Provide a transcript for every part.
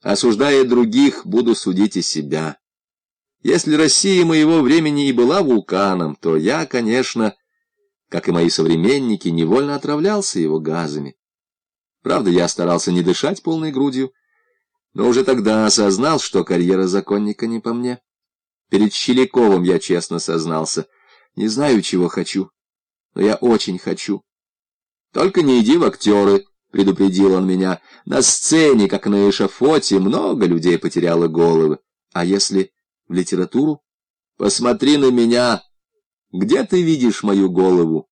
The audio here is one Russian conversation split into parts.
Осуждая других, буду судить и себя. Если Россия моего времени и была вулканом, то я, конечно, как и мои современники, невольно отравлялся его газами. Правда, я старался не дышать полной грудью, но уже тогда осознал, что карьера законника не по мне. Перед Щеляковым я честно сознался. Не знаю, чего хочу, но я очень хочу. Только не иди в актеры, — предупредил он меня. На сцене, как на эшафоте, много людей потеряло головы. А если в литературу? Посмотри на меня. Где ты видишь мою голову?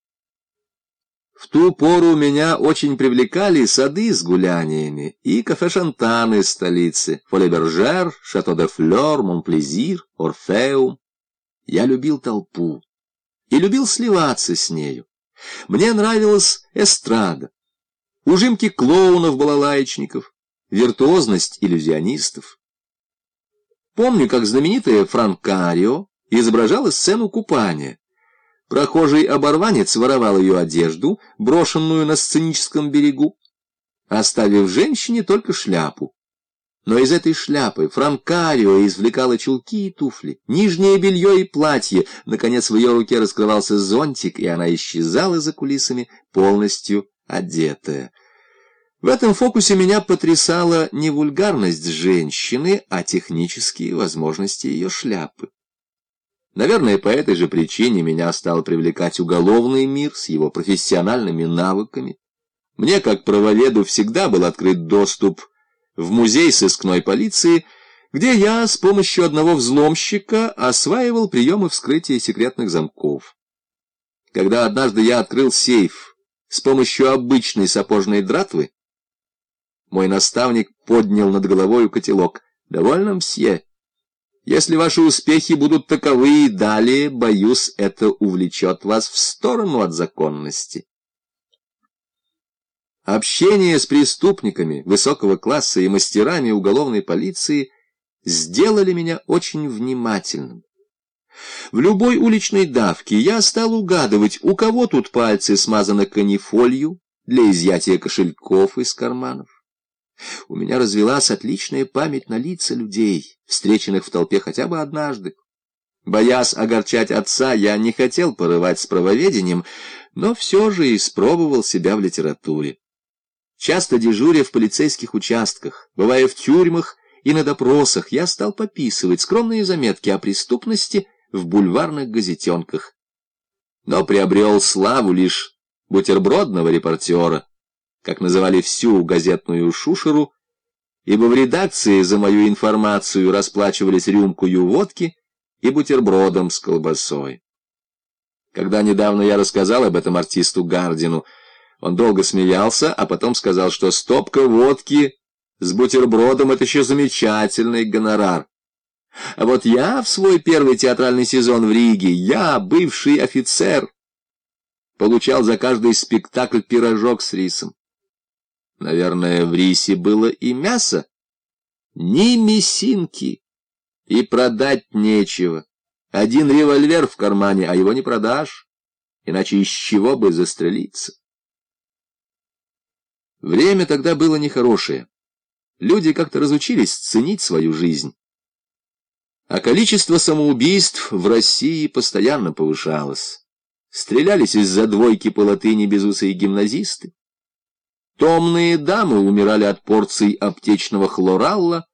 В ту пору меня очень привлекали сады с гуляниями и кафе-шантаны столицы, Фолебержер, Шато-де-Флёр, Монплезир, Орфеум. Я любил толпу и любил сливаться с нею. Мне нравилась эстрада, ужимки клоунов-балалаечников, виртуозность иллюзионистов. Помню, как знаменитая Франкарио изображала сцену купания. Прохожий оборванец воровал ее одежду, брошенную на сценическом берегу, оставив женщине только шляпу. Но из этой шляпы Франкарио извлекала чулки и туфли, нижнее белье и платье. Наконец в ее руке раскрывался зонтик, и она исчезала за кулисами, полностью одетая. В этом фокусе меня потрясала не вульгарность женщины, а технические возможности ее шляпы. Наверное, по этой же причине меня стал привлекать уголовный мир с его профессиональными навыками. Мне, как правоведу, всегда был открыт доступ в музей сыскной полиции, где я с помощью одного взломщика осваивал приемы вскрытия секретных замков. Когда однажды я открыл сейф с помощью обычной сапожной дратвы, мой наставник поднял над головой котелок. «Довольно, мсье?» Если ваши успехи будут таковы и далее, боюсь, это увлечет вас в сторону от законности. Общение с преступниками высокого класса и мастерами уголовной полиции сделали меня очень внимательным. В любой уличной давке я стал угадывать, у кого тут пальцы смазаны канифолью для изъятия кошельков из карманов. У меня развелась отличная память на лица людей, встреченных в толпе хотя бы однажды. Боясь огорчать отца, я не хотел порывать с правоведением, но все же испробовал себя в литературе. Часто дежуря в полицейских участках, бывая в тюрьмах и на допросах, я стал пописывать скромные заметки о преступности в бульварных газетенках. Но приобрел славу лишь бутербродного репортера, как называли всю газетную шушеру, ибо в редакции за мою информацию расплачивались рюмкою водки и бутербродом с колбасой. Когда недавно я рассказал об этом артисту Гардину, он долго смеялся, а потом сказал, что стопка водки с бутербродом — это еще замечательный гонорар. А вот я в свой первый театральный сезон в Риге, я, бывший офицер, получал за каждый спектакль пирожок с рисом. Наверное, в рисе было и мясо. Ни мясинки. И продать нечего. Один револьвер в кармане, а его не продашь. Иначе из чего бы застрелиться? Время тогда было нехорошее. Люди как-то разучились ценить свою жизнь. А количество самоубийств в России постоянно повышалось. Стрелялись из-за двойки по латыни безусые гимназисты. Томные дамы умирали от порций аптечного хлоралла,